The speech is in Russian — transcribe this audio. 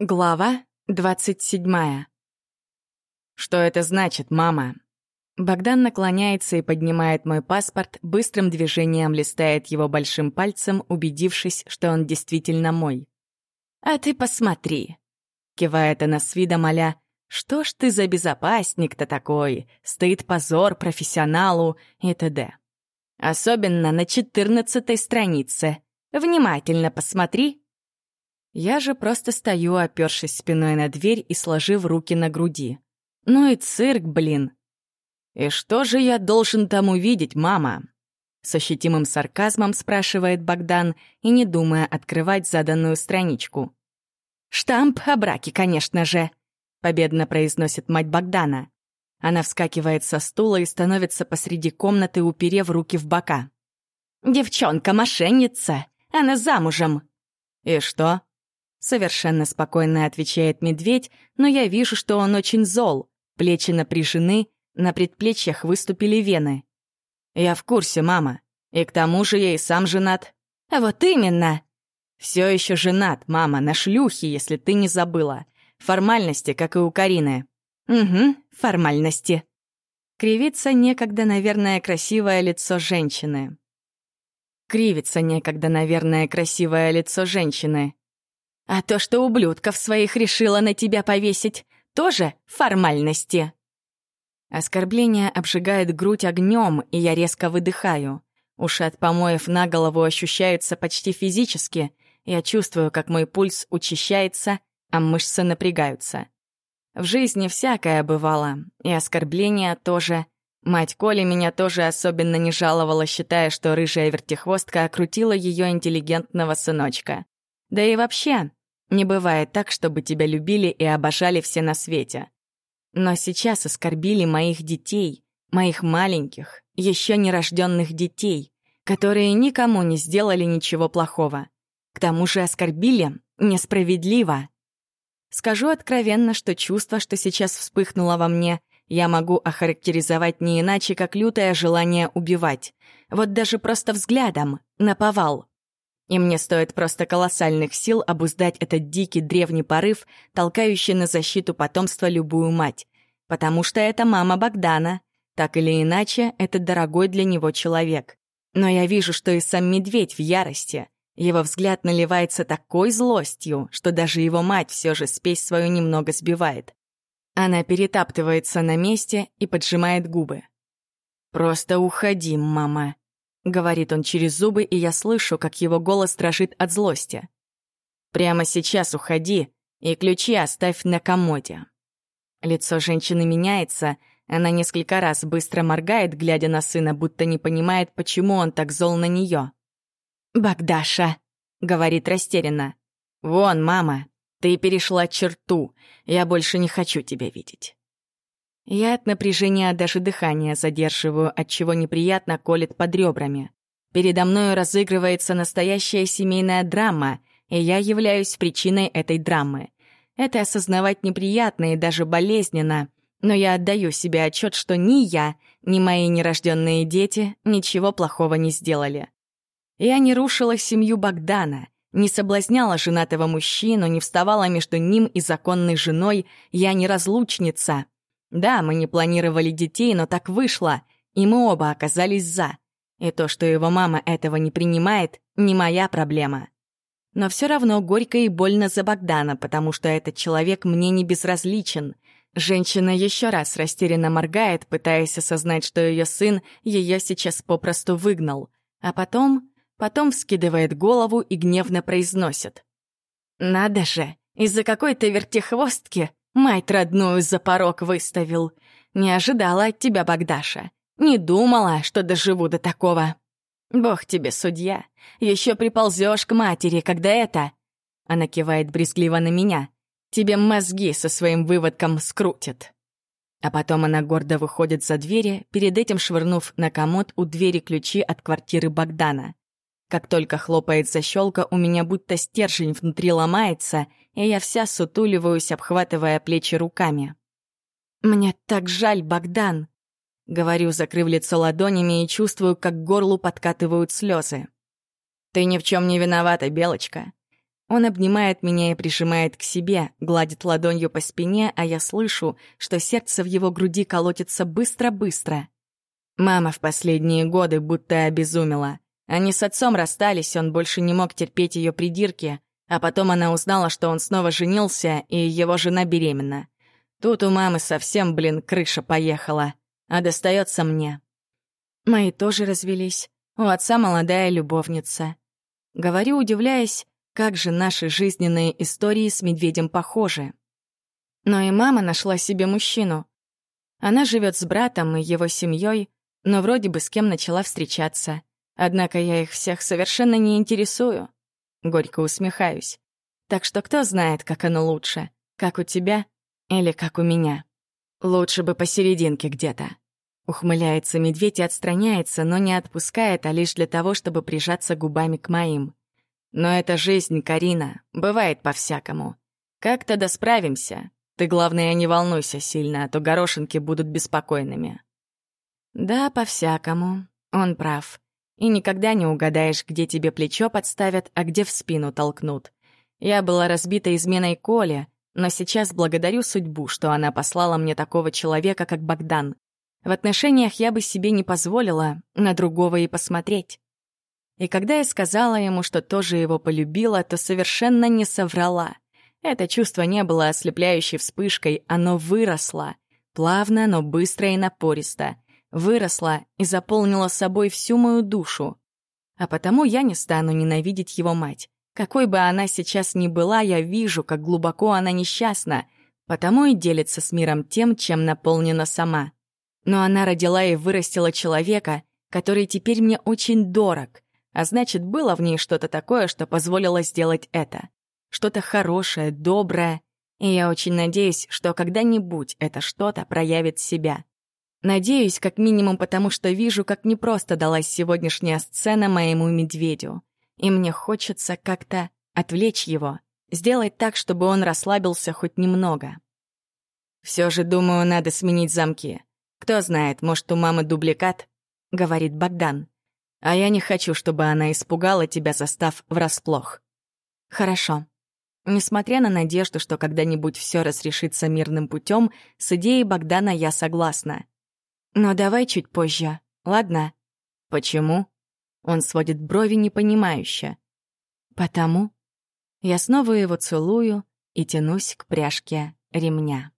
Глава двадцать седьмая. «Что это значит, мама?» Богдан наклоняется и поднимает мой паспорт, быстрым движением листает его большим пальцем, убедившись, что он действительно мой. «А ты посмотри!» — кивает она с видом а «Что ж ты за безопасник-то такой? Стоит позор профессионалу и т.д. Особенно на четырнадцатой странице. Внимательно посмотри я же просто стою, опёршись спиной на дверь и сложив руки на груди. Ну и цирк, блин. «И что же я должен там увидеть, мама?» С ощутимым сарказмом спрашивает Богдан и не думая открывать заданную страничку. «Штамп о браке, конечно же», — победно произносит мать Богдана. Она вскакивает со стула и становится посреди комнаты, уперев руки в бока. «Девчонка-мошенница! Она замужем!» «И что?» Совершенно спокойно отвечает медведь, но я вижу, что он очень зол. Плечи напряжены, на предплечьях выступили вены. Я в курсе, мама. И к тому же я и сам женат. А вот именно. Все еще женат, мама, на шлюхе, если ты не забыла. Формальности, как и у Карины. Угу, формальности. Кривится некогда, наверное, красивое лицо женщины. Кривится некогда, наверное, красивое лицо женщины. А то, что ублюдков своих решила на тебя повесить, тоже формальности. Оскорбление обжигает грудь огнем, и я резко выдыхаю. Уши от помоев на голову ощущаются почти физически. Я чувствую, как мой пульс учащается, а мышцы напрягаются. В жизни всякое бывало, и оскорбления тоже. Мать Коли меня тоже особенно не жаловала, считая, что рыжая вертихвостка окрутила ее интеллигентного сыночка. Да и вообще, не бывает так, чтобы тебя любили и обожали все на свете. Но сейчас оскорбили моих детей, моих маленьких, еще нерожденных детей, которые никому не сделали ничего плохого. К тому же оскорбили несправедливо. Скажу откровенно, что чувство, что сейчас вспыхнуло во мне, я могу охарактеризовать не иначе, как лютое желание убивать. Вот даже просто взглядом, наповал. И мне стоит просто колоссальных сил обуздать этот дикий древний порыв, толкающий на защиту потомства любую мать. Потому что это мама Богдана. Так или иначе, это дорогой для него человек. Но я вижу, что и сам медведь в ярости. Его взгляд наливается такой злостью, что даже его мать все же спесь свою немного сбивает. Она перетаптывается на месте и поджимает губы. «Просто уходи, мама», Говорит он через зубы, и я слышу, как его голос дрожит от злости. «Прямо сейчас уходи и ключи оставь на комоде». Лицо женщины меняется, она несколько раз быстро моргает, глядя на сына, будто не понимает, почему он так зол на нее. «Богдаша», — говорит растерянно. «Вон, мама, ты перешла черту, я больше не хочу тебя видеть». Я от напряжения даже дыхание задерживаю, от чего неприятно колет под ребрами. Передо мною разыгрывается настоящая семейная драма, и я являюсь причиной этой драмы. Это осознавать неприятно и даже болезненно, но я отдаю себе отчет, что ни я, ни мои нерожденные дети ничего плохого не сделали. Я не рушила семью Богдана, не соблазняла женатого мужчину, не вставала между ним и законной женой, я не разлучница — да, мы не планировали детей, но так вышло, и мы оба оказались «за». И то, что его мама этого не принимает, не моя проблема. Но все равно горько и больно за Богдана, потому что этот человек мне не безразличен. Женщина еще раз растерянно моргает, пытаясь осознать, что ее сын ее сейчас попросту выгнал. А потом... потом вскидывает голову и гневно произносит. «Надо же, из-за какой-то вертихвостки Мать родную за порог выставил. Не ожидала от тебя, Богдаша. Не думала, что доживу до такого. Бог тебе, судья. Еще приползешь к матери, когда это... Она кивает брезгливо на меня. Тебе мозги со своим выводком скрутят. А потом она гордо выходит за двери, перед этим швырнув на комод у двери ключи от квартиры Богдана. Как только хлопает защелка, у меня будто стержень внутри ломается, и я вся сутуливаюсь, обхватывая плечи руками. «Мне так жаль, Богдан!» Говорю, закрыв лицо ладонями, и чувствую, как к горлу подкатывают слезы. «Ты ни в чем не виновата, Белочка. Он обнимает меня и прижимает к себе, гладит ладонью по спине, а я слышу, что сердце в его груди колотится быстро-быстро. Мама в последние годы будто обезумела. Они с отцом расстались, он больше не мог терпеть ее придирки, а потом она узнала, что он снова женился, и его жена беременна. Тут у мамы совсем, блин, крыша поехала, а достается мне. Мои тоже развелись. У отца молодая любовница. Говорю, удивляясь, как же наши жизненные истории с медведем похожи. Но и мама нашла себе мужчину. Она живет с братом и его семьей, но вроде бы с кем начала встречаться. Однако я их всех совершенно не интересую. Горько усмехаюсь. Так что кто знает, как оно лучше, как у тебя или как у меня. Лучше бы посерединке где-то. Ухмыляется медведь и отстраняется, но не отпускает, а лишь для того, чтобы прижаться губами к моим. Но это жизнь, Карина. Бывает по-всякому. Как-то да справимся. Ты, главное, не волнуйся сильно, а то горошинки будут беспокойными. Да, по-всякому. Он прав. И никогда не угадаешь, где тебе плечо подставят, а где в спину толкнут. Я была разбита изменой Коле, но сейчас благодарю судьбу, что она послала мне такого человека, как Богдан. В отношениях я бы себе не позволила на другого и посмотреть. И когда я сказала ему, что тоже его полюбила, то совершенно не соврала. Это чувство не было ослепляющей вспышкой, оно выросло. Плавно, но быстро и напористо. Выросло и заполнило собой всю мою душу. А потому я не стану ненавидеть его мать. Какой бы она сейчас ни была, я вижу, как глубоко она несчастна, потому и делится с миром тем, чем наполнена сама. Но она родила и вырастила человека, который теперь мне очень дорог — а значит, было в ней что-то такое, что позволило сделать это. Что-то хорошее, доброе. И я очень надеюсь, что когда-нибудь это что-то проявит себя. Надеюсь, как минимум потому, что вижу, как непросто далась сегодняшняя сцена моему медведю. И мне хочется как-то отвлечь его, сделать так, чтобы он расслабился хоть немного. Все же, думаю, надо сменить замки. Кто знает, может, у мамы дубликат?» — говорит Богдан. А я не хочу, чтобы она испугала тебя, застав врасплох. Хорошо. Несмотря на надежду, что когда-нибудь все разрешится мирным путем, с идеей Богдана я согласна. Но давай чуть позже, ладно? Почему? Он сводит брови непонимающе. Потому. Я снова его целую и тянусь к пряжке ремня.